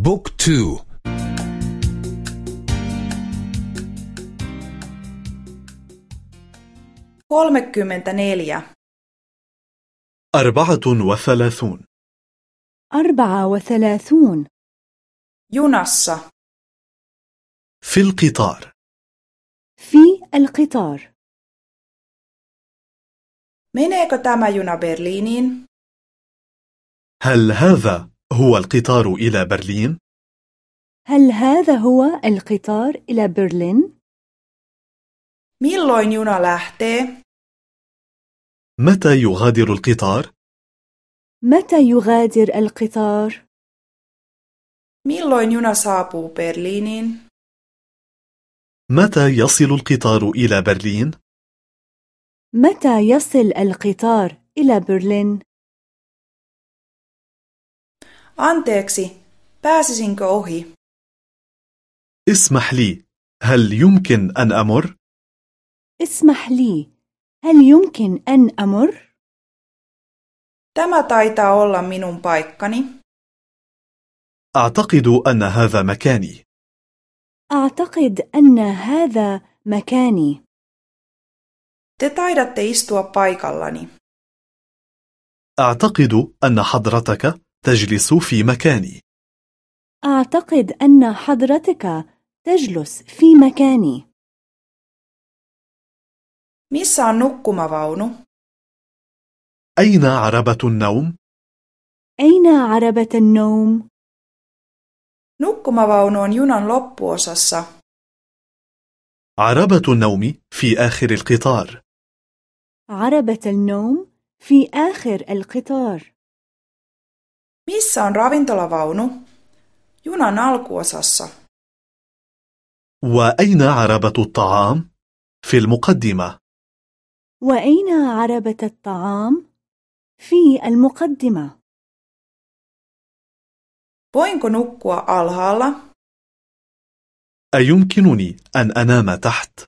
بوك تو. kolmekymmentäneljä أربعة وثلاثون. أربعة وثلاثون. junassa في القطار. في القطار. meneekö tämä juna Berliiniin هل هذا هو القطار إلى برلين؟ هل هذا هو القطار إلى برلين؟ milloin juna lähtee متى يغادر القطار؟ متى يغادر القطار؟ milloin juna saapuu Berliiniin متى يصل القطار إلى برلين؟ متى يصل القطار إلى برلين؟ Anteeksi pääsisinkö ohi? اسمح لي هل يمكن أن أمر؟ اسمح لي هل يمكن أن أمر؟ tämä taitaa olla minun paikkani. أعتقد أن هذا مكاني. أعتقد أن هذا مكاني. Te taidatte istua paikallani. أعتقد أن حضرتك تجلس في مكاني. أعتقد أن حضرتك تجلس في مكاني. Missä on nukkumavaunu? أين عربة النوم؟ أين عربة النوم؟ nukkumavaunu on junan loppuosassa. عربة النوم في آخر القطار. عربة النوم في آخر القطار. Missä on ravintolavaunu junan alkuosassa وأين عربة الطعام؟ في المقدمة وأين عربة الطعام؟ في المقدمة voinko nukkua alhaalla أيمكنني أن أنام تحت؟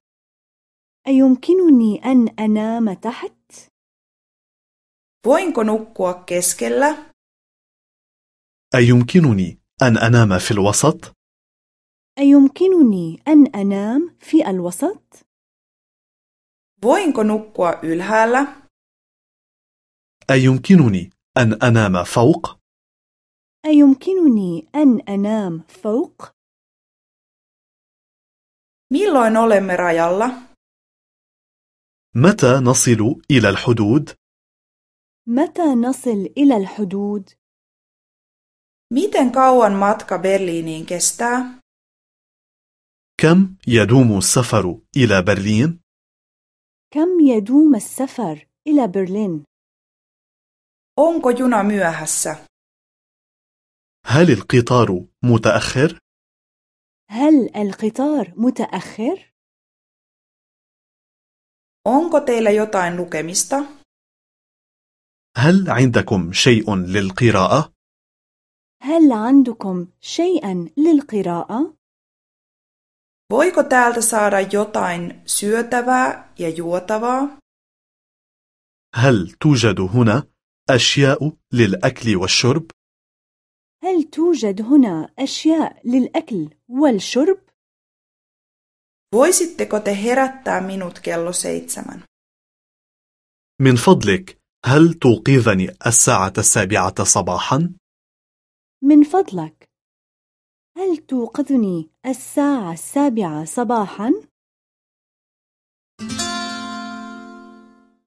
أيمكنني أن أنام تحت؟ voinko nukkua keskellä أيمكنني أن أنام في الوسط؟ أيمكنني أن أنام في الوسط؟ voinko nukkua ylhäällä أيمكنني أن أنام فوق؟ أيمكنني أن أنام فوق؟ milloin olemme rajalla متى نصل إلى الحدود؟ متى نصل إلى الحدود؟ Miten kauan matka Berliiniin kestää كم يدوم السفر إلى برلين؟ كم يدوم السفر إلى برلين؟ onko juna myöhässä هل القطار متأخر؟ هل القطار متأخر؟ onko teillä jotain lukemista هل عندكم شيء للقراءة؟ هل عندكم شيئا للقراءة؟ voiko täältä saada jotain syötävää ja juotavaa هل توجد هنا أشياء للأكل والشرب؟ هل توجد هنا أشياء للأكل والشرب؟ voisitteko te herättää minut kello seitsemän من فضلك هل توقظني الساعة السابعة صباحا؟ من فضلك هل توقظني الساعة السابعة صباحاً؟